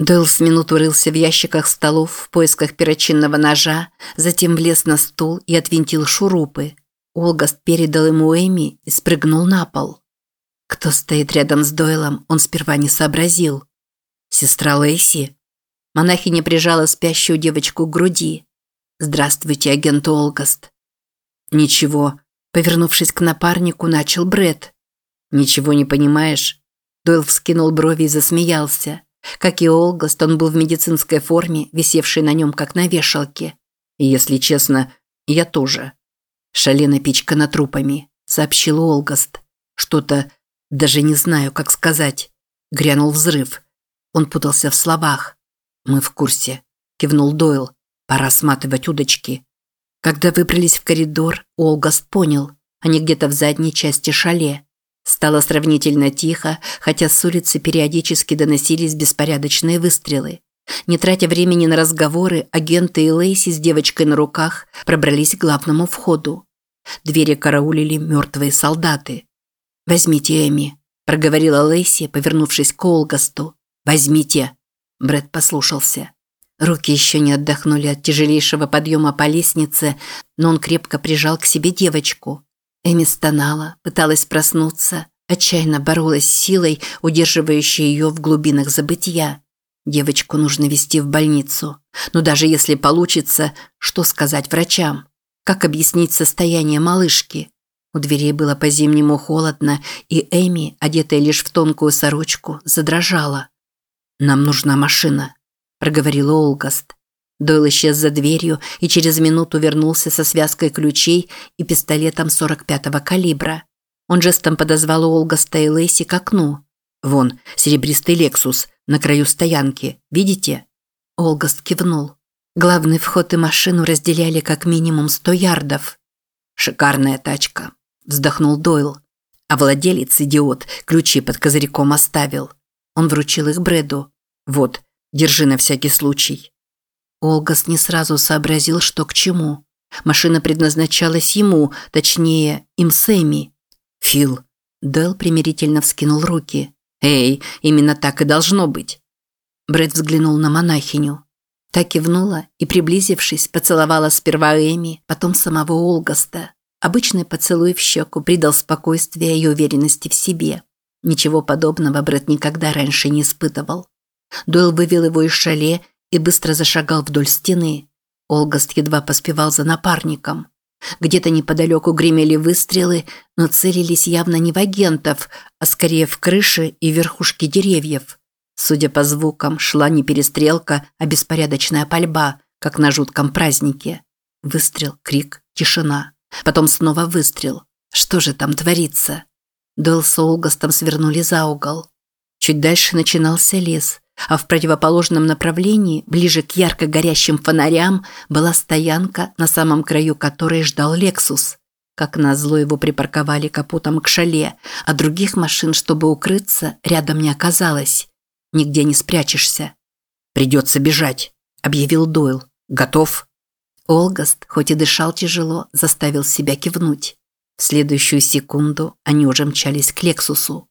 Дойл с минуту рылся в ящиках столов в поисках перочинного ножа, затем влез на стул и отвинтил шурупы. Олгаст передал ему Эми и спрыгнул на пол. Кто стоит рядом с Дойлом, он сперва не сообразил. Сестра Лейси. Монахиня прижала спящую девочку к груди. «Здравствуйте, агент Олгаст». «Ничего», – повернувшись к напарнику, начал Бред. «Ничего не понимаешь?» Дойл вскинул брови и засмеялся. Как и Олгаст, он был в медицинской форме, висевшей на нем как на вешалке. Если честно, я тоже. «Шале напичкана трупами», – сообщил Олгаст. «Что-то даже не знаю, как сказать. Грянул взрыв. Он путался в словах. «Мы в курсе», – кивнул Дойл. «Пора сматывать удочки». Когда выбрались в коридор, Олгаст понял. Они где-то в задней части шале. Стало сравнительно тихо, хотя с улицы периодически доносились беспорядочные выстрелы. Не тратя времени на разговоры, агенты и Лейси с девочкой на руках пробрались к главному входу. Двери караулили мертвые солдаты. «Возьмите Эми», – проговорила Лейси, повернувшись к Олгасту. «Возьмите». Брэд послушался. Руки еще не отдохнули от тяжелейшего подъема по лестнице, но он крепко прижал к себе девочку. Эми стонала, пыталась проснуться, отчаянно боролась с силой, удерживающей ее в глубинах забытия. Девочку нужно везти в больницу. Но даже если получится, что сказать врачам? Как объяснить состояние малышки? У дверей было по-зимнему холодно, и Эми, одетая лишь в тонкую сорочку, задрожала. «Нам нужна машина», – проговорил Олгаст. Дойл исчез за дверью и через минуту вернулся со связкой ключей и пистолетом 45-го калибра. Он жестом подозвал Олгаста и Лейси к окну. «Вон, серебристый Лексус, на краю стоянки. Видите?» Олгаст кивнул. Главный вход и машину разделяли как минимум сто ярдов. «Шикарная тачка», вздохнул Дойл. А владелец, идиот, ключи под козырьком оставил. Он вручил их Брэду. Вот, держи на всякий случай. Олгас не сразу сообразил, что к чему. Машина предназначалась ему, точнее, им Сэмми. Фил. Дойл примирительно вскинул руки. Эй, именно так и должно быть. Брэд взглянул на монахиню. Та кивнула и, приблизившись, поцеловала сперва Эми, потом самого Олгаста. Обычный поцелуй в щеку придал спокойствие и уверенности в себе. Ничего подобного Брэд никогда раньше не испытывал. Дойл вывел его из шале и быстро зашагал вдоль стены. Олгаст едва поспевал за напарником. Где-то неподалеку гремели выстрелы, но целились явно не в агентов, а скорее в крыши и верхушки деревьев. Судя по звукам, шла не перестрелка, а беспорядочная пальба, как на жутком празднике. Выстрел, крик, тишина. Потом снова выстрел. Что же там творится? Дойл с Олгастом свернули за угол. Чуть дальше начинался лес, а в противоположном направлении, ближе к ярко горящим фонарям, была стоянка, на самом краю которой ждал Лексус. Как назло его припарковали капотом к шале, а других машин, чтобы укрыться, рядом не оказалось. Нигде не спрячешься. «Придется бежать», – объявил Дойл. «Готов?» Олгаст, хоть и дышал тяжело, заставил себя кивнуть. В следующую секунду они уже мчались к Лексусу.